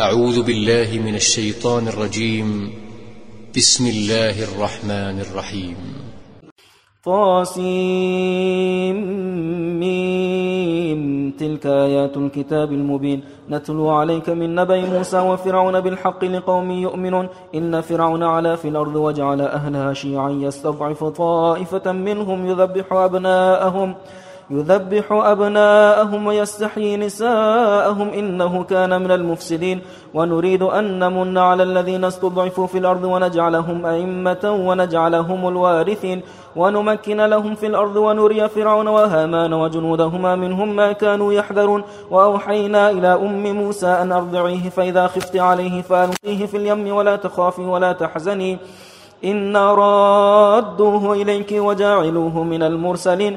أعوذ بالله من الشيطان الرجيم. بسم الله الرحمن الرحيم. طاسيم تلك آيات الكتاب المبين. نتلو عليك من نبي موسى وفرعون بالحق لقوم يؤمنون. إن فرعون علا في الأرض وجعل أهلها شيعا يستضعف طائفة منهم يذبح أبناءهم. يذبح أبناءهم ويستحيي نساءهم إنه كان من المفسدين. ونريد أن نمن على الذين استضعفوا في الأرض ونجعلهم أئمة ونجعلهم الوارثين. ونمكن لهم في الأرض ونري فرعون وهامان وجنودهما منهم ما كانوا يحذرون. وأوحينا إلى أم موسى أن أرضعيه فإذا خفت عليه فألقيه في اليم ولا تخافي ولا تحزني. إنا رادوه إليك وجاعلوه من المرسلين.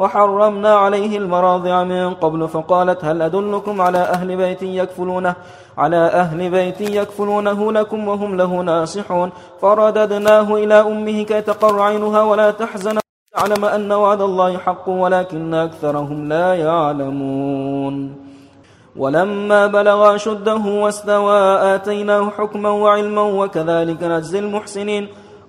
وحرمنا عليه المراضع من قبل فقالت هل أدلكم على أهل بيت يكفلونه؟ على أهل بيت يكفلونه لكم وهم له ناصحون. فرددناه إلى أمه كي تقر عينها ولا تحزن. تعلم أن وعد الله حق ولكن أكثرهم لا يعلمون. ولما بلغ شده واستوى آتيناه حكما وعلما وكذلك نجزي المحسنين.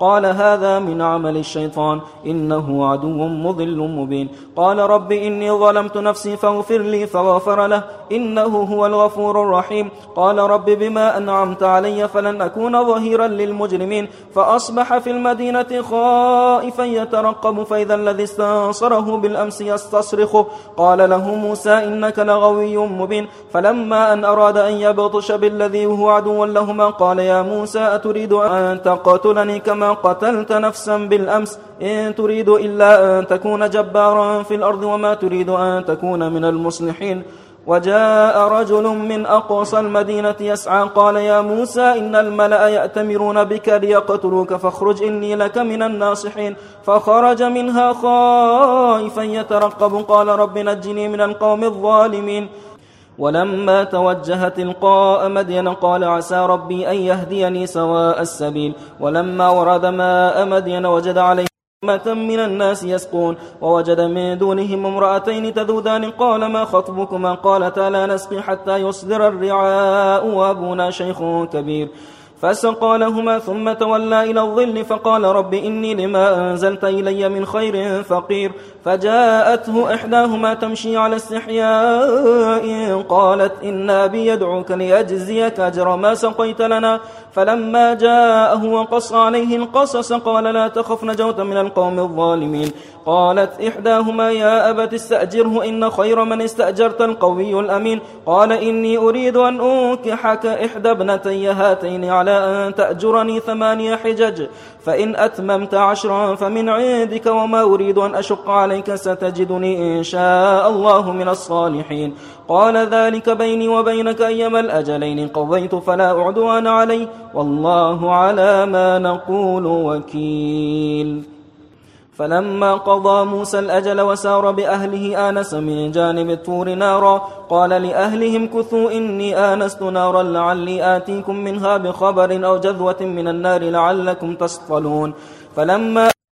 قال هذا من عمل الشيطان إنه عدو مضل مبين. قال رب إني ظلمت نفسي فاغفر لي فغفر له إنه هو الغفور الرحيم. قال رب بما أنعمت علي فلن أكون ظهيرا للمجرمين. فأصبح في المدينة خائفا يترقب فإذا الذي استنصره بالأمس يستصرخه قال له موسى إنك لغوي مبين. فلما أن أراد أن يبطش بالذي هو عدو لهما قال يا موسى أتريد أن تقتلني كما قتلت نفسا بالأمس إن تريد إلا أن تكون جبارا في الأرض وما تريد أن تكون من المصلحين. وجاء رجل من أقصى المدينة يسعى قال يا موسى إن الملأ يأتمرون بك ليقتلوك فاخرج إني لك من الناصحين. فخرج منها خائفا يترقب قال رب نجني من القوم الظالمين. ولما توجه تلقاء مدين قال عسى ربي أن يهديني سواء السبيل. ولما ورد ماء مدين وجد عليه أمة من الناس يسقون. ووجد من دونهم امرأتين تذودان. قال ما خطبكما؟ قالتا لا نسقي حتى يصدر الرعاء وأبونا شيخ كبير. فسقى لهما ثم تولى إلى الظل فقال رب إني لما أنزلت إلي من خير فقير. فجاءته إحداهما تمشي على استحياء قالت إن أبي يدعوك ليجزيك أجر ما سقيت لنا. فلما جاءه وقص عليه القصص قال لا تخف نجوت من القوم الظالمين. قالت إحداهما يا أبت استأجره إن خير من استأجرت القوي الأمين. قال إني أريد أن أنكحك إحدى ابنتي هاتين على أن تأجرني ثمانية حجج. فإن أتممت عشرا فمن عندك وما أريد أن أشق عليك. ستجدني إن شاء الله من الصالحين. قال ذلك بيني وبينك أيما الأجلين. قضيت فلا أعدوان علي. والله على ما نقول وكيل. فلما قضى موسى الأجل وسار بأهله آنس من جانب الطور نارا. قال لأهلهم كثوا إني آنست نارا لعلي آتيكم منها بخبر أو جذوة من النار لعلكم تصطلون. فلما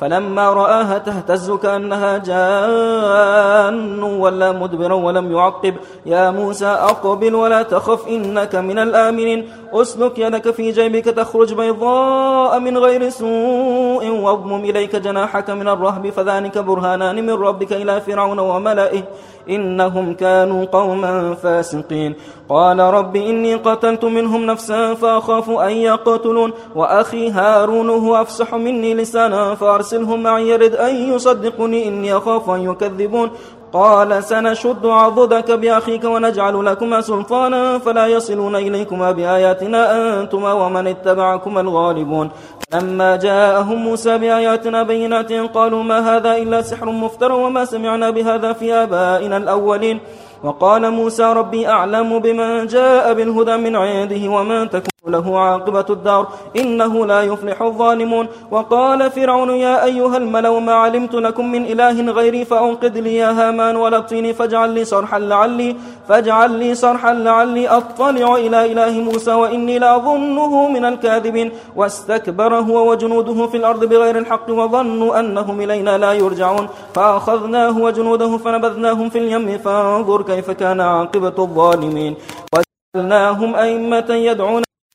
فلما رآها تهتز كأنها جان ولا مدبرا ولم يعقب. يا موسى أقبل ولا تخف إنك من الآمنين. أسلك يدك في جيبك تخرج بيضاء من غير سوء واضمم إليك جناحك من الرهب فذلك برهانان من ربك إلى فرعون وملئه. إنهم كانوا قوما فاسقين. قال رب إني قتلت منهم نفسا فأخاف أن يقتلون. وأخي هارون هو أفسح مني لسانا فأرسل فأرسلهم معي يرد أن يصدقني إني أخاف أن يكذبون. قال سنشد عضدك بأخيك ونجعل لكما سلطانا فلا يصلون إليكما بآياتنا أنتما ومن اتبعكما الغالبون. لما جاءهم موسى بآياتنا بينات قالوا ما هذا إلا سحر مفتر وما سمعنا بهذا في آبائنا الأولين؟ وقال موسى ربي أعلم بمن جاء بالهدى من عنده ومن تكون له عاقبة الدار إنه لا يفلح الظالمون. وقال فرعون يا أيها الملو ما علمت لكم من إله غيري فأنقذ لي يا هامان ولطيني فاجعل لي صرحا لعلي فاجعل لي صرحا لعلي أطلع إلى إله موسى وإني لأظنه من الكاذبين. واستكبر هو وجنوده في الأرض بغير الحق وظنوا أنهم إلينا لا يرجعون. فأخذناه وجنوده فنبذناهم في اليم. فانظر كيف كان عاقبة الظالمين. وجعلناهم أئمة يدعون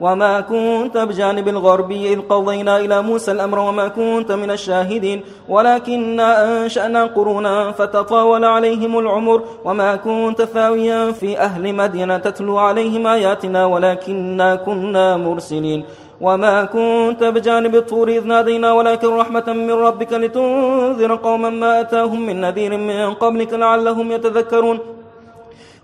وما كنت بجانب الغربي إذ قضينا إلى موسى الأمر وما كنت من الشاهدين ولكننا أنشأنا قرونا فتطاول عليهم العمر وما كنت ثاويا في أهل مدينة تتلو عليهم آياتنا ولكننا كنا مرسلين وما كنت بجانب الطور إذ نادينا ولكن رحمة من ربك لتنذر قوما ما أتاهم من نذير من قبلك لعلهم يتذكرون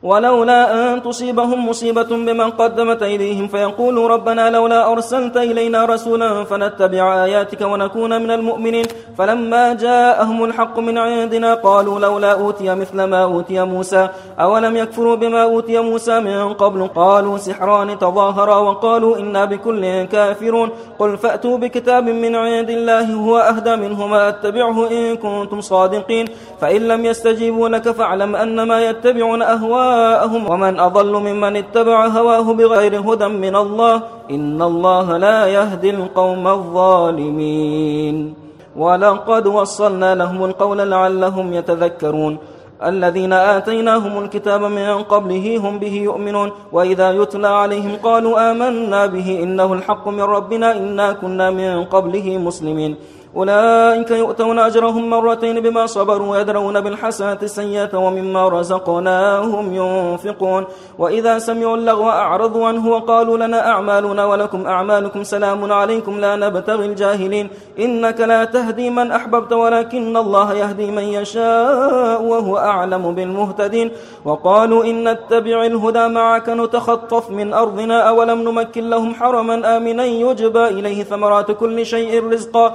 ولولا أن تصيبهم مصيبة بمن قدمت أيديهم فيقولوا ربنا لولا أرسلت إلينا رسولا فنتبع آياتك ونكون من المؤمنين. فلما جاءهم الحق من عندنا قالوا لولا أوتي مثل ما أوتي موسى. أولم يكفروا بما أوتي موسى من قبل؟ قالوا سحران تظاهرا وقالوا إنا بكل كافرون. قل فأتوا بكتاب من عند الله هو أهدى منهما أتبعه إن كنتم صادقين. فإن لم يستجيبوا لك فاعلم أنما يتبعون أهواء أهواءهم ومن أضل ممن اتبع هواه بغير هدى من الله إن الله لا يهدي القوم الظالمين. ولقد وصلنا لهم القول لعلهم يتذكرون. الذين آتيناهم الكتاب من قبله هم به يؤمنون. وإذا يتلى عليهم قالوا آمنا به إنه الحق من ربنا إنا كنا من قبله مسلمين. أولئك يؤتون أجرهم مرتين بما صبروا ويدرون بالحسنة السيئة ومما رزقناهم ينفقون. وإذا سمعوا اللغو أعرضوا عنه وقالوا لنا أعمالنا ولكم أعمالكم سلام عليكم لا نبتغي الجاهلين. إنك لا تهدي من أحببت ولكن الله يهدي من يشاء وهو أعلم بالمهتدين. وقالوا إن نتبع الهدى معك نتخطف من أرضنا أولم نمكن لهم حرما آمنا يجبى إليه ثمرات كل شيء رزقا.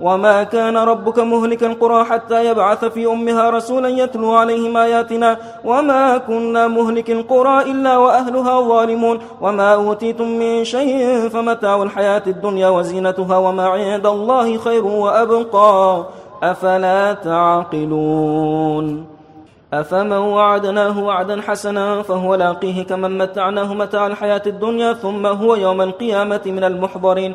وما كان ربك مهلك القرى حتى يبعث في أمها رسولا يتلو عليهم آياتنا وما كنا مهلك القرى إلا وأهلها ظالمون وما أوتيتم من شيء فمتاع الحياة الدنيا وزينتها وما عند الله خير وأبقى أفلا تعقلون أفمن وعدناه وعدا حسنا فهو لاقيه كمن متعناه متاع الحياة الدنيا ثم هو يوم القيامة من المحضرين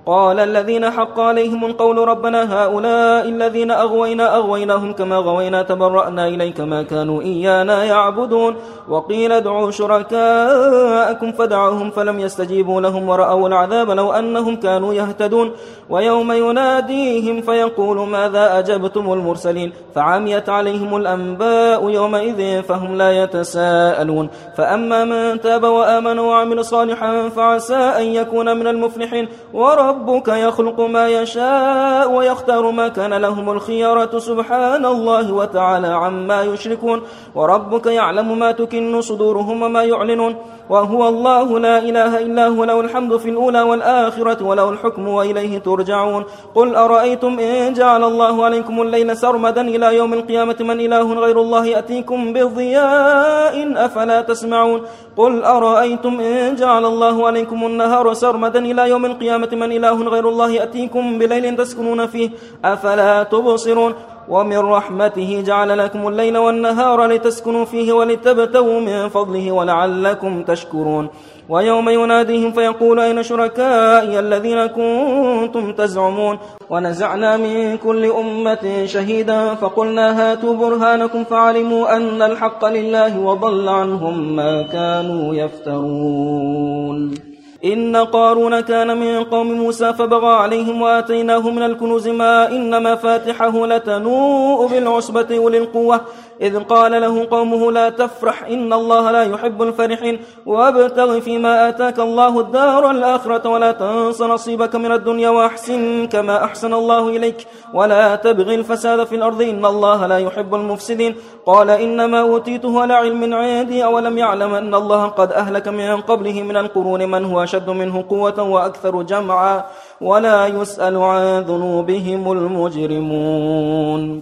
قال الذين حق عليهم القول ربنا هؤلاء الذين أغوينا أغويناهم كما غوينا تبرأنا إليك ما كانوا إيانا يعبدون. وقيل ادعوا شركاءكم فدعوهم فلم يستجيبوا لهم ورأوا العذاب لو أنهم كانوا يهتدون. ويوم يناديهم فيقول ماذا أجبتم المرسلين؟ فعميت عليهم الأنباء يومئذ فهم لا يتساءلون. فأما من تاب وآمن وعمل صالحا فعسى أن يكون من المفلحين. وربك يخلق ما يشاء ويختار ما كان لهم الخيارة. سبحان الله وتعالى عما يشركون. وربك يعلم ما تكن صدورهم وما يعلنون. وهو الله لا إله إلا هو له الحمد في الأولى والآخرة وله الحكم وإليه ترجعون. قل أرأيتم إن جعل الله عليكم الليل سرمدا إلى يوم القيامة؟ من إله غير الله يأتيكم بضياء أفلا تسمعون. قل أرأيتم إن جعل الله عليكم النهار سرمدا إلى يوم القيامة؟ من إله غير الله يأتيكم بليل تسكنون فيه؟ أفلا تبصرون؟ ومن رحمته جعل لكم الليل والنهار لتسكنوا فيه ولتبتغوا من فضله ولعلكم تشكرون. ويوم يناديهم فيقول أين شركائي الذين كنتم تزعمون؟ ونزعنا من كل أمة شهيدا فقلنا هاتوا برهانكم فعلموا أن الحق لله وضل عنهم ما كانوا يفترون. إن قارون كان من قوم موسى فبغى عليهم وآتيناه من الكنوز ما إن مفاتحه لتنوء بالعصبة أولي القوة إذ قال له قومه لا تفرح إن الله لا يحب الفرحين. وابتغ فيما آتاك الله الدار الآخرة ولا تنس نصيبك من الدنيا وأحسن كما أحسن الله إليك. ولا تبغي الفساد في الأرض إن الله لا يحب المفسدين. قال إنما أوتيته على علم عندي أولم يعلم أن الله قد أهلك من قبله من القرون من هو أشد منه قوة وأكثر جمعا. ولا يسأل عن ذنوبهم المجرمون.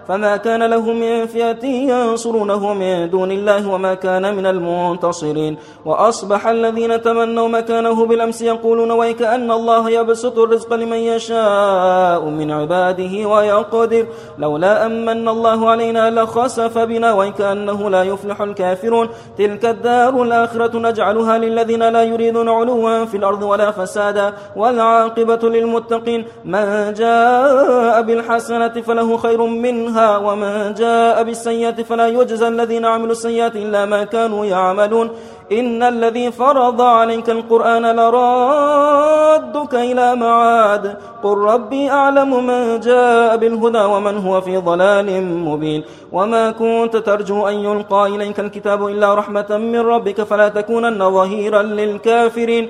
فما كان له من فئة ينصرونه من دون الله وما كان من المنتصرين. وأصبح الذين تمنوا مكانه بالأمس يقولون ويك أن الله يبسط الرزق لمن يشاء من عباده ويقدر. لولا أمن الله علينا لخسف بنا ويك أنه لا يفلح الكافرون. تلك الدار الآخرة نجعلها للذين لا يريدون علوا في الأرض ولا فسادا. والعاقبة للمتقين. من جاء بالحسنة فله خير منها منها ومن جاء بالسيئة فلا يجزى الذين عملوا السيئات إلا ما كانوا يعملون. إن الذي فرض عليك القرآن لرادك إلى معاد. قل ربي أعلم من جاء بالهدى ومن هو في ضلال مبين. وما كنت ترجو أن يلقى إليك الكتاب إلا رحمة من ربك فلا تكونن ظهيرا للكافرين.